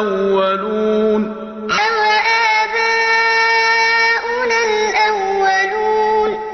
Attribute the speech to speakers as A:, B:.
A: الأولون